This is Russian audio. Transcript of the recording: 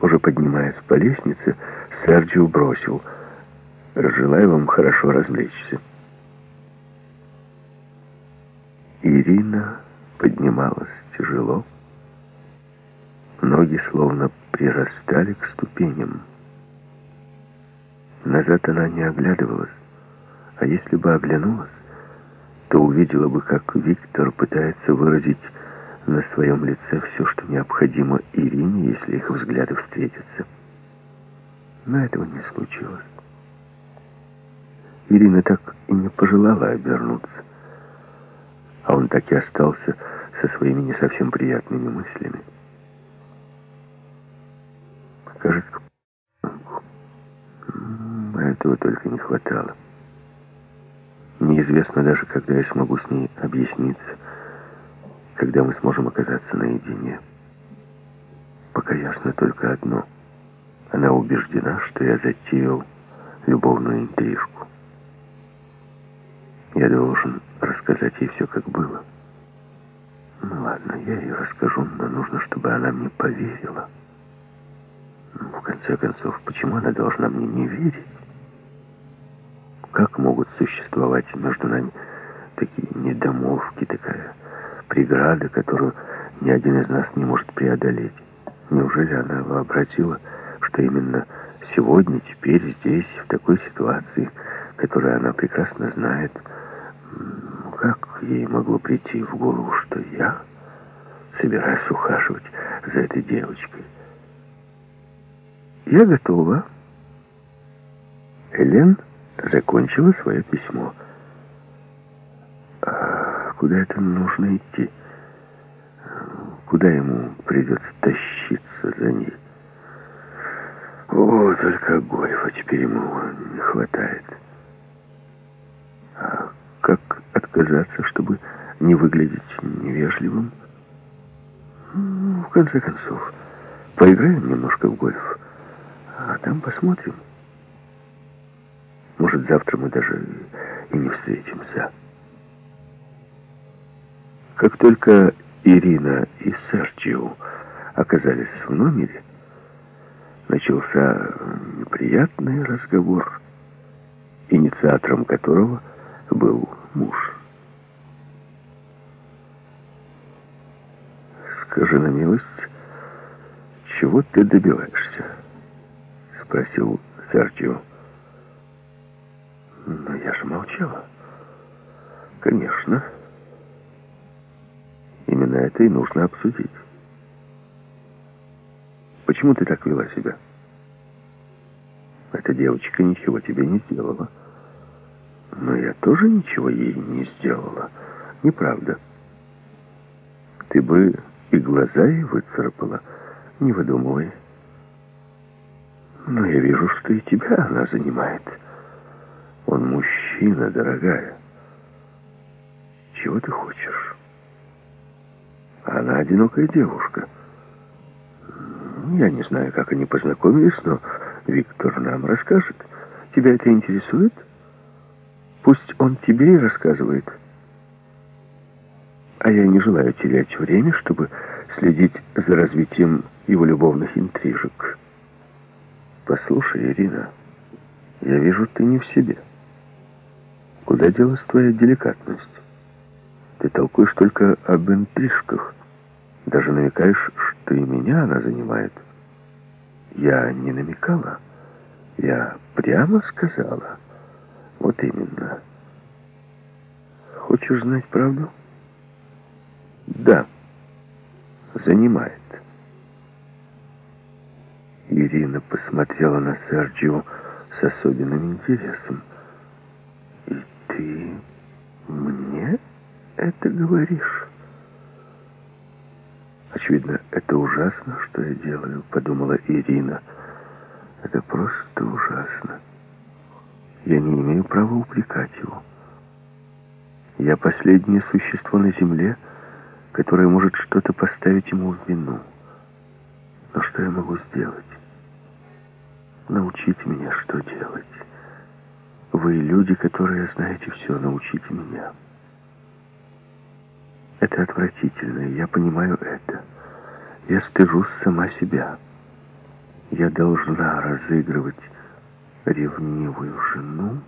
Уже поднимаясь по лестнице, Серджио бросил. «Желаю вам хорошо развлечься». Ирина поднималась тяжело. Ноги словно прирастали к ступеням. Назад она не оглядывалась, а если бы оглянулась, то увидела бы, как Виктор пытается выразить на своем лице все, что необходимо Ирине, если их взгляды встретятся. Но этого не случилось. Ирина так и не пожелала обернуться, а он так и остался со своими не совсем приятными мыслями. Кажется, этого только не хватало. Неизвестно даже, когда я смогу с ней объясниться, когда мы сможем оказаться наедине. Пока ясно только одно. Она убеждена, что я затеял любовную интрижку. Я должен рассказать ей все, как было. Ну ладно, я ей расскажу, но нужно, чтобы она мне поверила. Ну, в конце концов, почему она должна мне не верить? Как могут существовать между нами такие недомовки, такая преграда, которую ни один из нас не может преодолеть. Неужели она вообразила, что именно сегодня, теперь, здесь, в такой ситуации, которую она прекрасно знает, как ей могло прийти в голову, что я собираюсь ухаживать за этой девочкой? Я готова. Элен закончила свое письмо куда это нужно идти? Куда ему придется тащиться за ней? О, только Гольфа теперь ему не хватает. А как отказаться, чтобы не выглядеть невежливым? Ну, в конце концов, поиграем немножко в гольф, а там посмотрим. Может, завтра мы даже и не встретимся. Как только Ирина и Серджио оказались в номере, начался неприятный разговор, инициатором которого был муж. «Скажи на милость, чего ты добиваешься?» — спросил Серджио. «Но я же молчала». «Конечно». Именно это и нужно обсудить. Почему ты так вела себя? Эта девочка ничего тебе не сделала. Но я тоже ничего ей не сделала. Неправда. Ты бы и глаза ей выцарапала. Не выдумывай. Но я вижу, что и тебя она занимает. Он мужчина, дорогая. Чего ты хочешь? Она одинокая девушка. Я не знаю, как они познакомились, но Виктор нам расскажет. Тебя это интересует? Пусть он тебе и рассказывает. А я не желаю терять время, чтобы следить за развитием его любовных интрижек. Послушай, Ирина, я вижу, ты не в себе. Куда делась твоя деликатность? Ты толкуешь только об интрижках. Даже намекаешь, что и меня она занимает. Я не намекала. Я прямо сказала. Вот именно. Хочешь знать правду? Да. Занимает. Ирина посмотрела на Серджио с особенным интересом. «И ты мне это говоришь?» Очевидно, это ужасно, что я делаю, подумала Ирина. Это просто ужасно. Я не имею права упрекать его. Я последнее существо на земле, которое может что-то поставить ему в вину. Но что я могу сделать? Научите меня, что делать. Вы люди, которые знаете все, научите меня. Это отвратительно, и я понимаю это. Я стыжусь сама себя. я должна разыгрывать ревнивую жену,